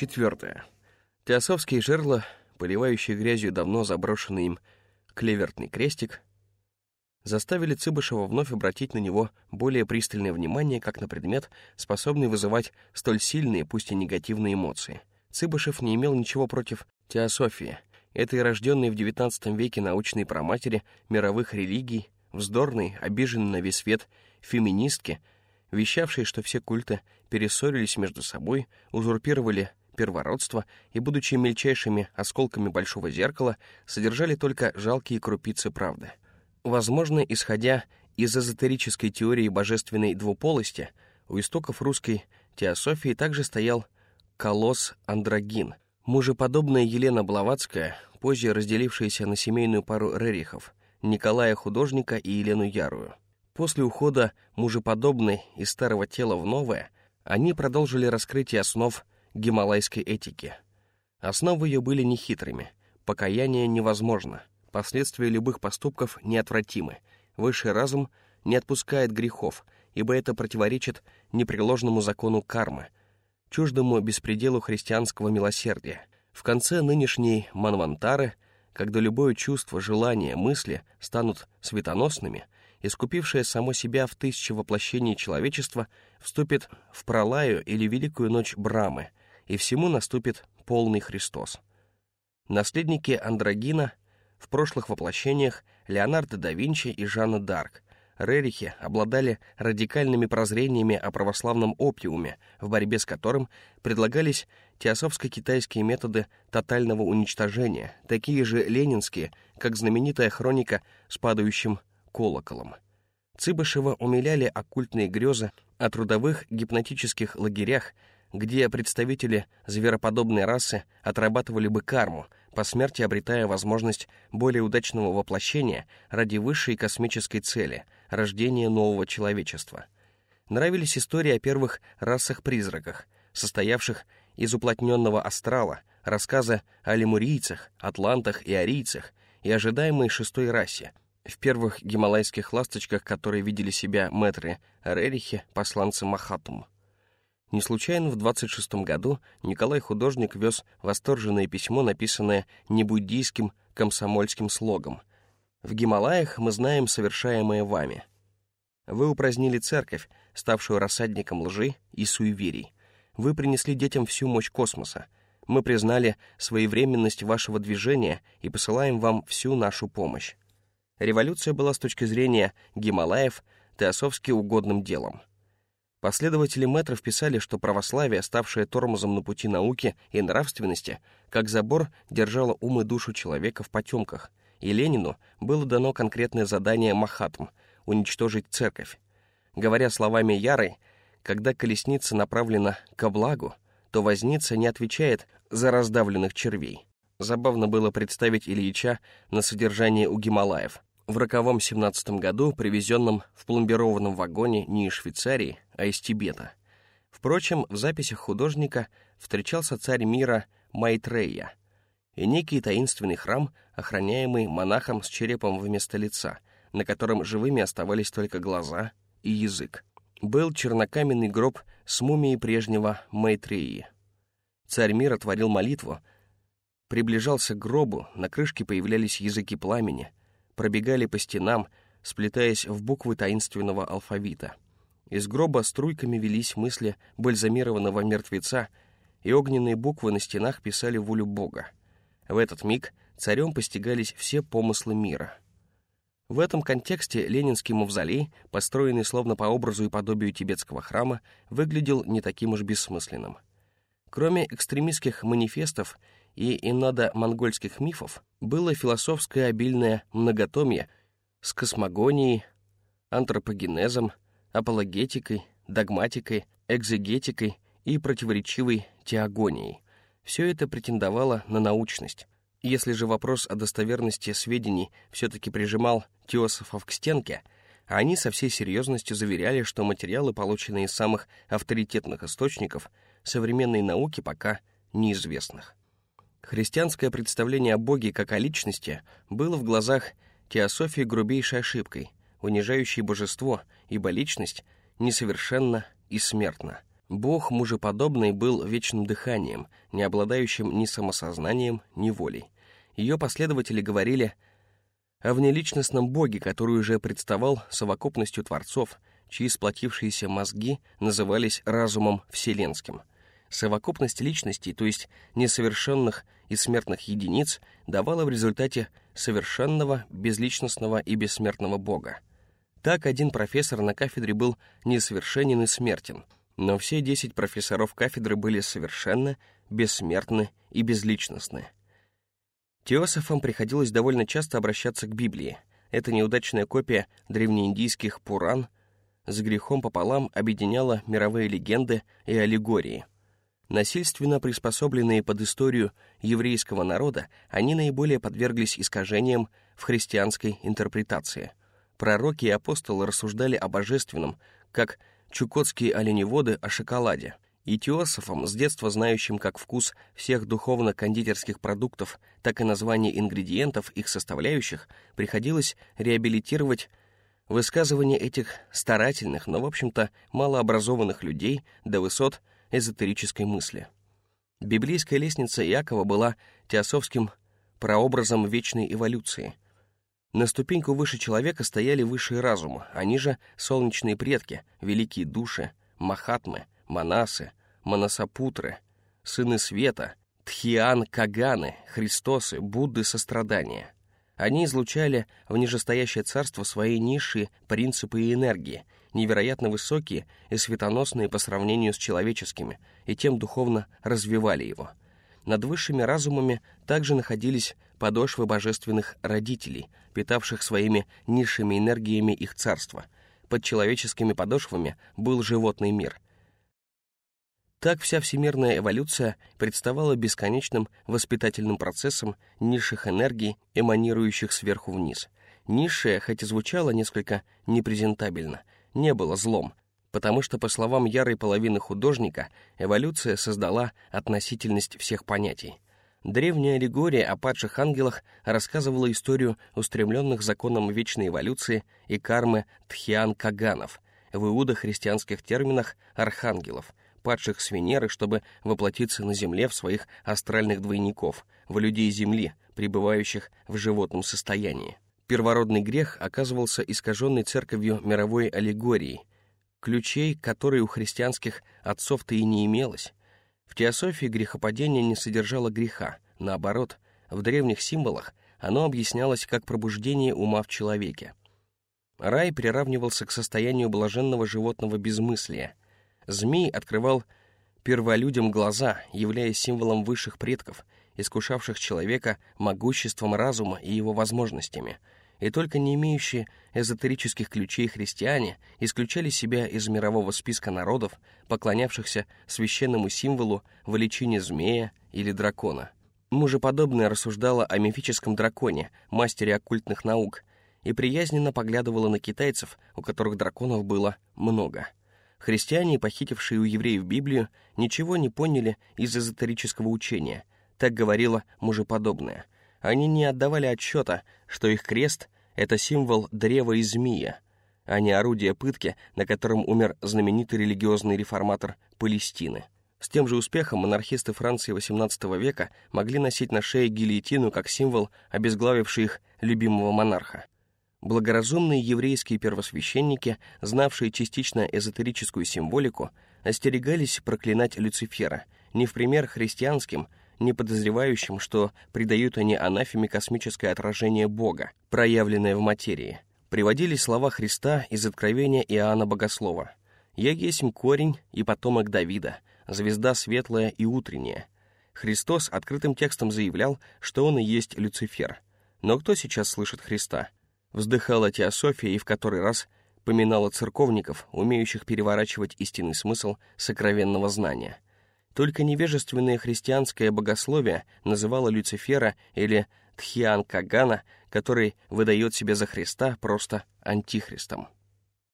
Четвертое. Теософские жерла, поливающие грязью давно заброшенный им клевертный крестик, заставили Цыбышева вновь обратить на него более пристальное внимание, как на предмет, способный вызывать столь сильные, пусть и негативные эмоции. Цыбышев не имел ничего против теософии, этой рожденной в XIX веке научной проматери мировых религий, вздорной, обиженной на весь свет феминистки, вещавшей, что все культы перессорились между собой, узурпировали первородство и, будучи мельчайшими осколками большого зеркала, содержали только жалкие крупицы правды. Возможно, исходя из эзотерической теории божественной двуполости, у истоков русской теософии также стоял колосс Андрогин, мужеподобная Елена Блаватская, позже разделившаяся на семейную пару Рерихов, Николая Художника и Елену Ярую. После ухода мужеподобной из старого тела в новое, они продолжили раскрытие основ гималайской этики. Основы ее были нехитрыми. Покаяние невозможно. Последствия любых поступков неотвратимы. Высший разум не отпускает грехов, ибо это противоречит непреложному закону кармы, чуждому беспределу христианского милосердия. В конце нынешней Манвантары, когда любое чувство, желание, мысли станут светоносными, искупившее само себя в тысячи воплощений человечества, вступит в пролаю или великую ночь Брамы — и всему наступит полный Христос. Наследники Андрогина в прошлых воплощениях Леонардо да Винчи и Жанна Дарк, Рерихи обладали радикальными прозрениями о православном опиуме, в борьбе с которым предлагались теософско-китайские методы тотального уничтожения, такие же ленинские, как знаменитая хроника с падающим колоколом. Цыбышева умиляли оккультные грезы о трудовых гипнотических лагерях, где представители звероподобной расы отрабатывали бы карму, по смерти обретая возможность более удачного воплощения ради высшей космической цели — рождения нового человечества. Нравились истории о первых расах-призраках, состоявших из уплотненного астрала, рассказы о лемурийцах, атлантах и арийцах и ожидаемой шестой расе — в первых гималайских ласточках, которые видели себя мэтры Рерихи, посланцы Махатум. Не случайно в 26 году Николай Художник вез восторженное письмо, написанное небуддийским комсомольским слогом. «В Гималаях мы знаем совершаемое вами. Вы упразднили церковь, ставшую рассадником лжи и суеверий. Вы принесли детям всю мощь космоса. Мы признали своевременность вашего движения и посылаем вам всю нашу помощь. Революция была с точки зрения Гималаев теософски угодным делом. Последователи метров писали, что православие, ставшее тормозом на пути науки и нравственности, как забор держало ум и душу человека в потемках, и Ленину было дано конкретное задание Махатм — уничтожить церковь. Говоря словами Ярой, когда колесница направлена ко благу, то возница не отвечает за раздавленных червей. Забавно было представить Ильича на содержание у Гималаев — в роковом семнадцатом году, привезенном в пломбированном вагоне не из Швейцарии, а из Тибета. Впрочем, в записях художника встречался царь мира Майтрея и некий таинственный храм, охраняемый монахом с черепом вместо лица, на котором живыми оставались только глаза и язык. Был чернокаменный гроб с мумией прежнего Майтреи. Царь мира творил молитву, приближался к гробу, на крышке появлялись языки пламени — пробегали по стенам, сплетаясь в буквы таинственного алфавита. Из гроба струйками велись мысли бальзамированного мертвеца, и огненные буквы на стенах писали волю Бога. В этот миг царем постигались все помыслы мира. В этом контексте ленинский мавзолей, построенный словно по образу и подобию тибетского храма, выглядел не таким уж бессмысленным. Кроме экстремистских манифестов и инадо-монгольских мифов было философское обильное многотомье с космогонией, антропогенезом, апологетикой, догматикой, экзегетикой и противоречивой теогонией. Все это претендовало на научность. Если же вопрос о достоверности сведений все-таки прижимал теософов к стенке, они со всей серьезностью заверяли, что материалы, полученные из самых авторитетных источников, современной науки пока неизвестных. Христианское представление о Боге как о личности было в глазах теософии грубейшей ошибкой, унижающей божество, ибо личность несовершенна и смертна. Бог мужеподобный был вечным дыханием, не обладающим ни самосознанием, ни волей. Ее последователи говорили о внеличностном Боге, который уже представал совокупностью творцов, чьи сплотившиеся мозги назывались разумом вселенским. Совокупность личностей, то есть несовершенных и смертных единиц, давала в результате совершенного, безличностного и бессмертного Бога. Так один профессор на кафедре был несовершенен и смертен — но все десять профессоров кафедры были совершенно бессмертны и безличностны. Теософам приходилось довольно часто обращаться к Библии. Эта неудачная копия древнеиндийских Пуран с грехом пополам объединяла мировые легенды и аллегории. Насильственно приспособленные под историю еврейского народа, они наиболее подверглись искажениям в христианской интерпретации. Пророки и апостолы рассуждали о божественном, как чукотские оленеводы о шоколаде. И теософам, с детства знающим как вкус всех духовно-кондитерских продуктов, так и название ингредиентов, их составляющих, приходилось реабилитировать высказывания этих старательных, но, в общем-то, малообразованных людей до высот эзотерической мысли. Библейская лестница Иакова была теософским прообразом вечной эволюции — на ступеньку выше человека стояли высшие разумы, они же солнечные предки, великие души, махатмы, манасы, манасапутры, сыны света, тхиан каганы, христосы, будды сострадания. Они излучали в нижестоящее царство свои низшие принципы и энергии, невероятно высокие и светоносные по сравнению с человеческими, и тем духовно развивали его. Над высшими разумами также находились подошвы божественных родителей, питавших своими низшими энергиями их царство. Под человеческими подошвами был животный мир. Так вся всемирная эволюция представала бесконечным воспитательным процессом низших энергий, эманирующих сверху вниз. Низшее, хоть и звучало несколько непрезентабельно, не было злом, потому что, по словам ярой половины художника, эволюция создала относительность всех понятий — Древняя аллегория о падших ангелах рассказывала историю устремленных законом вечной эволюции и кармы тхиан-каганов, в иудо-христианских терминах архангелов, падших с Венеры, чтобы воплотиться на Земле в своих астральных двойников, в людей Земли, пребывающих в животном состоянии. Первородный грех оказывался искаженной церковью мировой аллегорией, ключей, которые у христианских отцов-то и не имелось, в теософии грехопадение не содержало греха, наоборот, в древних символах оно объяснялось как пробуждение ума в человеке. Рай приравнивался к состоянию блаженного животного безмыслия. Змей открывал перволюдям глаза, являясь символом высших предков, искушавших человека могуществом разума и его возможностями — и только не имеющие эзотерических ключей христиане исключали себя из мирового списка народов, поклонявшихся священному символу величине змея или дракона. Мужеподобное рассуждала о мифическом драконе, мастере оккультных наук, и приязненно поглядывала на китайцев, у которых драконов было много. Христиане, похитившие у евреев Библию, ничего не поняли из эзотерического учения, так говорила мужеподобное — они не отдавали отчета, что их крест — это символ древа и змея, а не орудие пытки, на котором умер знаменитый религиозный реформатор Палестины. С тем же успехом монархисты Франции XVIII века могли носить на шее гильотину как символ, обезглавивший их любимого монарха. Благоразумные еврейские первосвященники, знавшие частично эзотерическую символику, остерегались проклинать Люцифера, не в пример христианским, не подозревающим, что придают они анафеме космическое отражение Бога, проявленное в материи. Приводились слова Христа из Откровения Иоанна Богослова. «Я есмь корень и потомок Давида, звезда светлая и утренняя». Христос открытым текстом заявлял, что он и есть Люцифер. Но кто сейчас слышит Христа? Вздыхала Теософия и в который раз поминала церковников, умеющих переворачивать истинный смысл сокровенного знания — только невежественное христианское богословие называло Люцифера или Тхиан Кагана, который выдает себя за Христа, просто антихристом.